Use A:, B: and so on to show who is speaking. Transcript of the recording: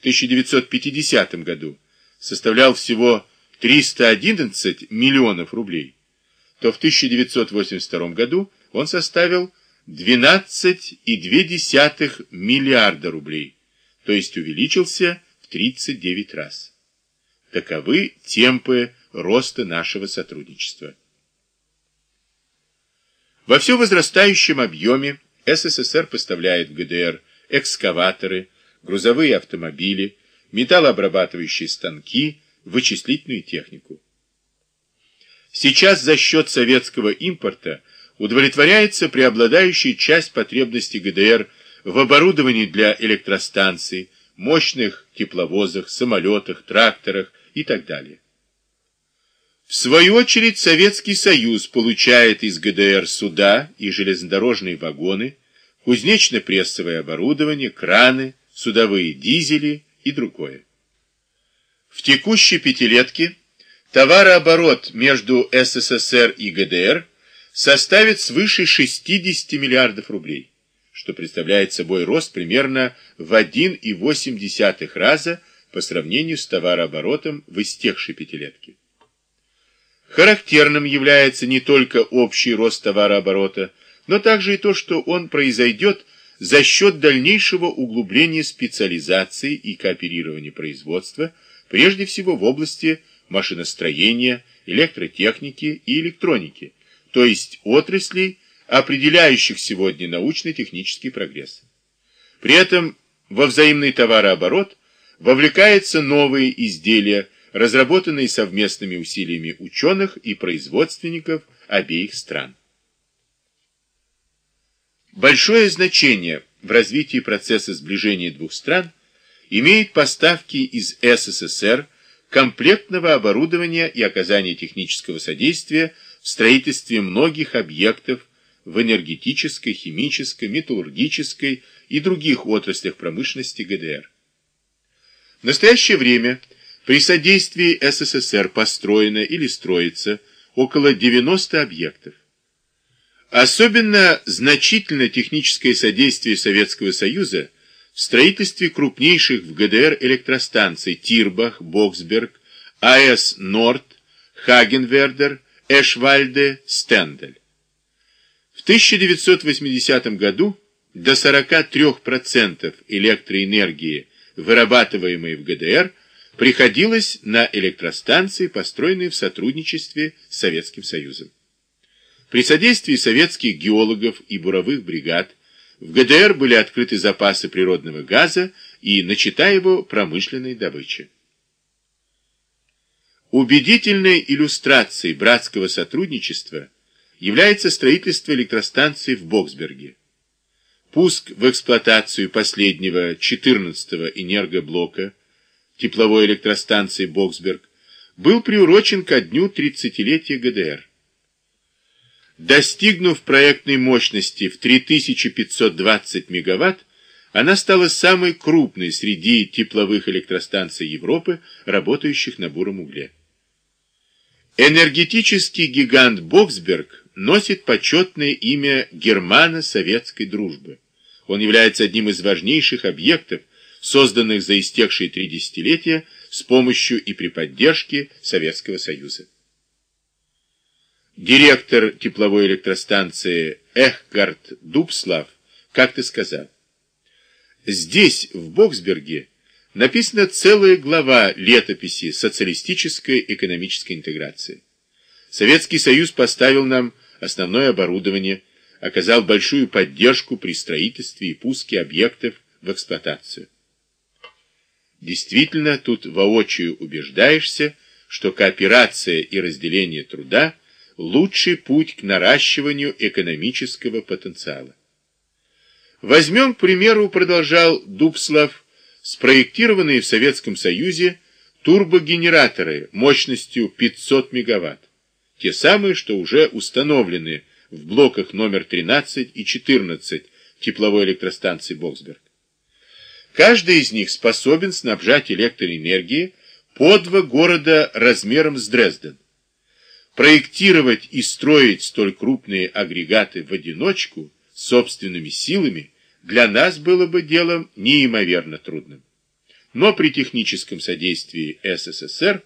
A: в 1950 году составлял всего 311 миллионов рублей, то в 1982 году он составил 12,2 миллиарда рублей, то есть увеличился в 39 раз. Таковы темпы роста нашего сотрудничества. Во все возрастающем объеме СССР поставляет в ГДР экскаваторы, грузовые автомобили, металлообрабатывающие станки, вычислительную технику. Сейчас за счет советского импорта удовлетворяется преобладающая часть потребностей ГДР в оборудовании для электростанций, мощных тепловозах, самолетах, тракторах и так далее. В свою очередь Советский Союз получает из ГДР суда и железнодорожные вагоны, кузнечно-прессовое оборудование, краны, судовые дизели и другое. В текущей пятилетке товарооборот между СССР и ГДР составит свыше 60 миллиардов рублей, что представляет собой рост примерно в 1,8 раза по сравнению с товарооборотом в истекшей пятилетке. Характерным является не только общий рост товарооборота, но также и то, что он произойдет за счет дальнейшего углубления специализации и кооперирования производства, прежде всего в области машиностроения, электротехники и электроники, то есть отраслей, определяющих сегодня научно-технический прогресс. При этом во взаимный товарооборот вовлекаются новые изделия, разработанные совместными усилиями ученых и производственников обеих стран. Большое значение в развитии процесса сближения двух стран имеет поставки из СССР комплектного оборудования и оказание технического содействия в строительстве многих объектов в энергетической, химической, металлургической и других отраслях промышленности ГДР. В настоящее время при содействии СССР построено или строится около 90 объектов. Особенно значительно техническое содействие Советского Союза в строительстве крупнейших в ГДР электростанций Тирбах, Боксберг, АЭС Норд, Хагенвердер, Эшвальде, Стендель. В 1980 году до 43% электроэнергии, вырабатываемой в ГДР, приходилось на электростанции, построенные в сотрудничестве с Советским Союзом. При содействии советских геологов и буровых бригад в ГДР были открыты запасы природного газа и начата его промышленной добычи. Убедительной иллюстрацией братского сотрудничества является строительство электростанции в Боксберге. Пуск в эксплуатацию последнего 14-го энергоблока тепловой электростанции Боксберг был приурочен ко дню 30-летия ГДР. Достигнув проектной мощности в 3520 мегаватт, она стала самой крупной среди тепловых электростанций Европы, работающих на буром угле. Энергетический гигант Боксберг носит почетное имя германо-советской дружбы. Он является одним из важнейших объектов, созданных за истекшие три десятилетия с помощью и при поддержке Советского Союза. Директор тепловой электростанции Эхгард Дубслав как-то сказал, «Здесь, в Боксберге, написана целая глава летописи социалистической экономической интеграции. Советский Союз поставил нам основное оборудование, оказал большую поддержку при строительстве и пуске объектов в эксплуатацию. Действительно, тут воочию убеждаешься, что кооперация и разделение труда – лучший путь к наращиванию экономического потенциала. Возьмем, к примеру, продолжал Дубслав, спроектированные в Советском Союзе турбогенераторы мощностью 500 мегаватт, те самые, что уже установлены в блоках номер 13 и 14 тепловой электростанции Боксберг. Каждый из них способен снабжать электроэнергией по два города размером с Дрезден. Проектировать и строить столь крупные агрегаты в одиночку собственными силами для нас было бы делом неимоверно трудным. но при техническом содействии СССР